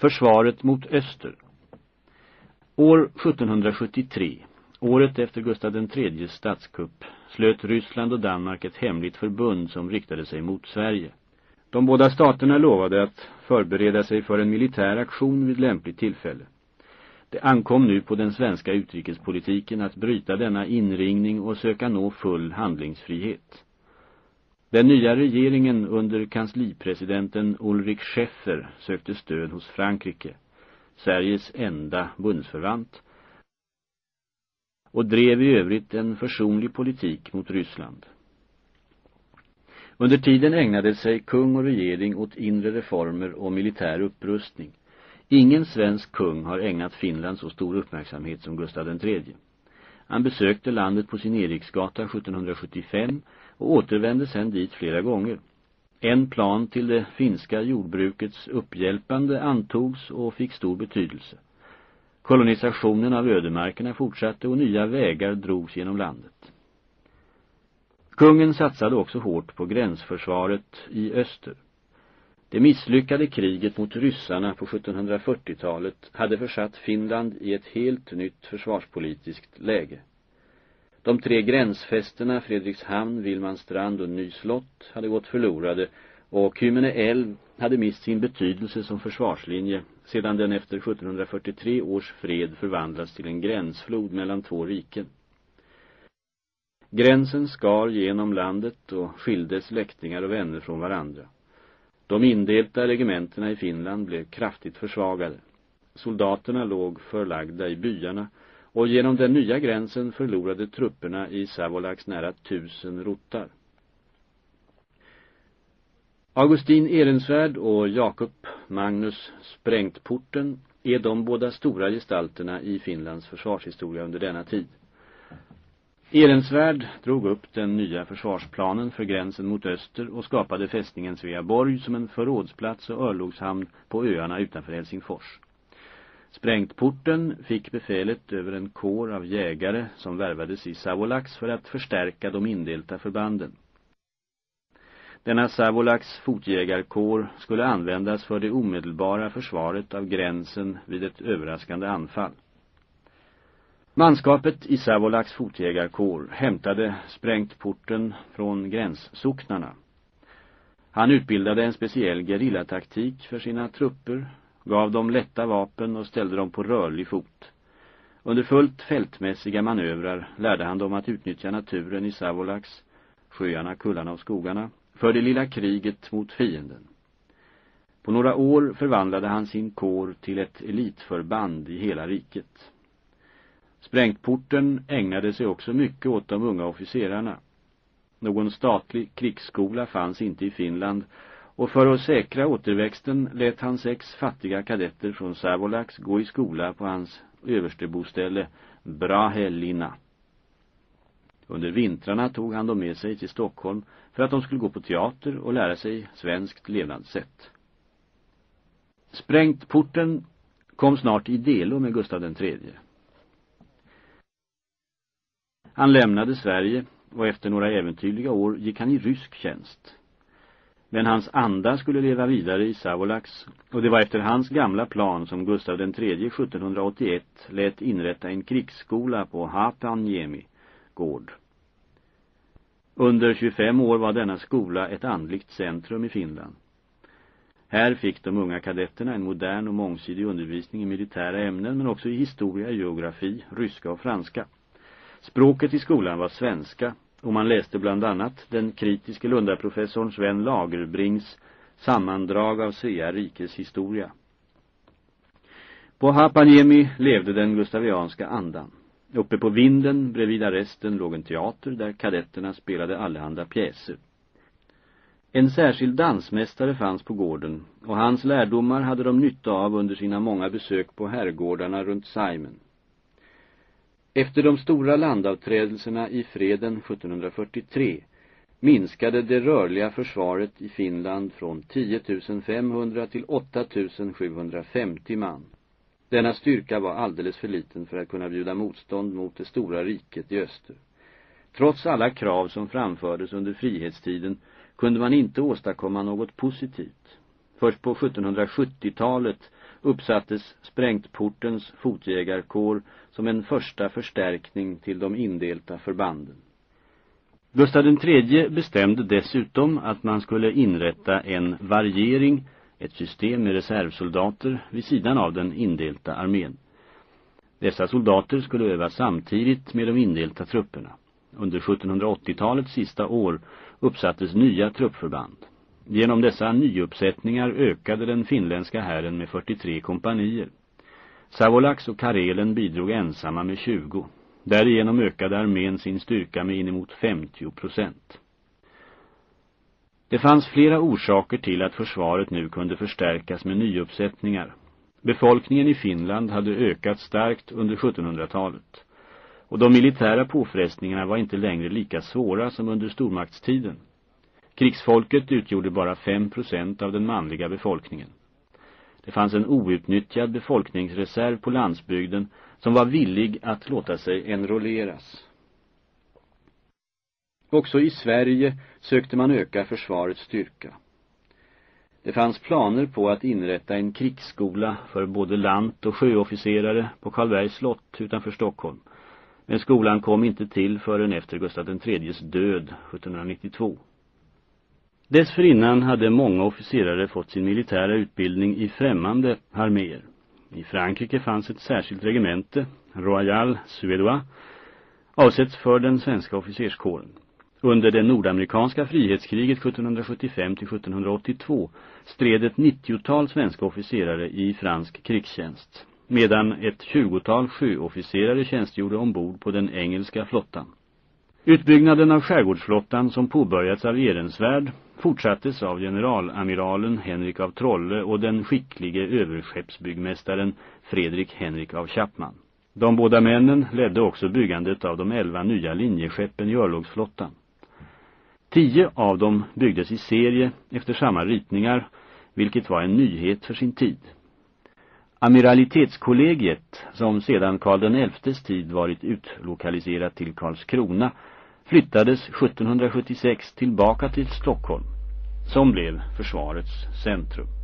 Försvaret mot öster År 1773, året efter Gustav IIIs statskupp, slöt Ryssland och Danmark ett hemligt förbund som riktade sig mot Sverige. De båda staterna lovade att förbereda sig för en militär aktion vid lämpligt tillfälle. Det ankom nu på den svenska utrikespolitiken att bryta denna inringning och söka nå full handlingsfrihet. Den nya regeringen under kanslipresidenten Ulrich Schäffer sökte stöd hos Frankrike, Sveriges enda bundsförvant, och drev i övrigt en försonlig politik mot Ryssland. Under tiden ägnade sig kung och regering åt inre reformer och militär upprustning. Ingen svensk kung har ägnat Finland så stor uppmärksamhet som Gustav III. Han besökte landet på sin Eriksgata 1775 och återvände sedan dit flera gånger. En plan till det finska jordbrukets upphjälpande antogs och fick stor betydelse. Kolonisationen av ödemarkerna fortsatte och nya vägar drogs genom landet. Kungen satsade också hårt på gränsförsvaret i öster. Det misslyckade kriget mot ryssarna på 1740-talet hade försatt Finland i ett helt nytt försvarspolitiskt läge. De tre gränsfästena Fredrikshamn, Vilmanstrand och Nyslott hade gått förlorade och Kymene älv hade mist sin betydelse som försvarslinje sedan den efter 1743 års fred förvandlats till en gränsflod mellan två riken. Gränsen skar genom landet och skilde släktingar och vänner från varandra. De indelta regementena i Finland blev kraftigt försvagade. Soldaterna låg förlagda i byarna och genom den nya gränsen förlorade trupperna i Savolax nära tusen rotar. Augustin Ehrensvärd och Jakob Magnus Sprängtporten är de båda stora gestalterna i Finlands försvarshistoria under denna tid. Ehrensvärd drog upp den nya försvarsplanen för gränsen mot öster och skapade fästningen Sveaborg som en förrådsplats och örlogshamn på öarna utanför Helsingfors. Sprängtporten fick befälet över en kår av jägare som värvades i Savolax för att förstärka de indelta förbanden. Denna Savolax fotjägarkår skulle användas för det omedelbara försvaret av gränsen vid ett överraskande anfall. Manskapet i Savolax fotjägarkår hämtade sprängtporten från gränssocknarna. Han utbildade en speciell gerillataktik för sina trupper gav dem lätta vapen och ställde dem på rörlig fot. Under fullt fältmässiga manövrar lärde han dem att utnyttja naturen i Savolax, sjöarna, kullarna och skogarna, för det lilla kriget mot fienden. På några år förvandlade han sin kår till ett elitförband i hela riket. Sprängtporten ägnade sig också mycket åt de unga officerarna. Någon statlig krigsskola fanns inte i Finland och för att säkra återväxten lät han sex fattiga kadetter från Savolax gå i skola på hans översteboställe Brahellina. Under vintrarna tog han dem med sig till Stockholm för att de skulle gå på teater och lära sig svenskt levnadssätt. Sprängt porten kom snart i delo med Gustav III. Han lämnade Sverige och efter några äventyrliga år gick han i rysk tjänst. Men hans anda skulle leva vidare i Savolax och det var efter hans gamla plan som Gustav III 1781 lät inrätta en krigsskola på Hapanjemi gård. Under 25 år var denna skola ett andligt centrum i Finland. Här fick de unga kadetterna en modern och mångsidig undervisning i militära ämnen men också i historia, geografi, ryska och franska. Språket i skolan var svenska och man läste bland annat den kritiske Lundaprofessorn Sven Lagerbrings sammandrag av Svea rikes historia. På Hapanjemi levde den gustavianska andan. Uppe på vinden bredvid arresten låg en teater där kadetterna spelade allehanda pjäser. En särskild dansmästare fanns på gården och hans lärdomar hade de nytta av under sina många besök på herrgårdarna runt Saimen. Efter de stora landavträdelserna i freden 1743 minskade det rörliga försvaret i Finland från 10 500 till 8 750 man. Denna styrka var alldeles för liten för att kunna bjuda motstånd mot det stora riket i öster. Trots alla krav som framfördes under frihetstiden kunde man inte åstadkomma något positivt. Först på 1770-talet uppsattes Sprängtportens fotjägarkår som en första förstärkning till de indelta förbanden. Gustav III bestämde dessutom att man skulle inrätta en variering, ett system med reservsoldater vid sidan av den indelta armén. Dessa soldater skulle öva samtidigt med de indelta trupperna. Under 1780-talets sista år uppsattes nya truppförband. Genom dessa nyuppsättningar ökade den finländska hären med 43 kompanier. Savolax och Karelen bidrog ensamma med 20. Därigenom ökade armén sin styrka med inemot 50 procent. Det fanns flera orsaker till att försvaret nu kunde förstärkas med nyuppsättningar. Befolkningen i Finland hade ökat starkt under 1700-talet. Och de militära påfrestningarna var inte längre lika svåra som under stormaktstiden. Krigsfolket utgjorde bara 5% av den manliga befolkningen. Det fanns en outnyttjad befolkningsreserv på landsbygden som var villig att låta sig enrolleras. Också i Sverige sökte man öka försvarets styrka. Det fanns planer på att inrätta en krigsskola för både lant- och sjöofficerare på Karlbergs slott utanför Stockholm. Men skolan kom inte till förrän efter Gustav IIIs död 1792. Dessförinnan hade många officerare fått sin militära utbildning i främmande arméer. I Frankrike fanns ett särskilt regemente, Royal Suédois, avsett för den svenska officerskåren. Under det nordamerikanska frihetskriget 1775-1782 stred ett 90-tal svenska officerare i fransk krigstjänst, medan ett 20-tal sjöofficerare tjänstgjorde ombord på den engelska flottan. Utbyggnaden av skärgårdsflottan som påbörjats av Ehrensvärd fortsattes av generalamiralen Henrik av Trolle och den skicklige överskeppsbyggmästaren Fredrik Henrik av Chapman. De båda männen ledde också byggandet av de elva nya linjeskeppen i örlogsflottan. Tio av dem byggdes i serie efter samma ritningar, vilket var en nyhet för sin tid. Amiralitetskollegiet, som sedan Karl XIs tid varit utlokaliserat till Karlskrona, flyttades 1776 tillbaka till Stockholm, som blev försvarets centrum.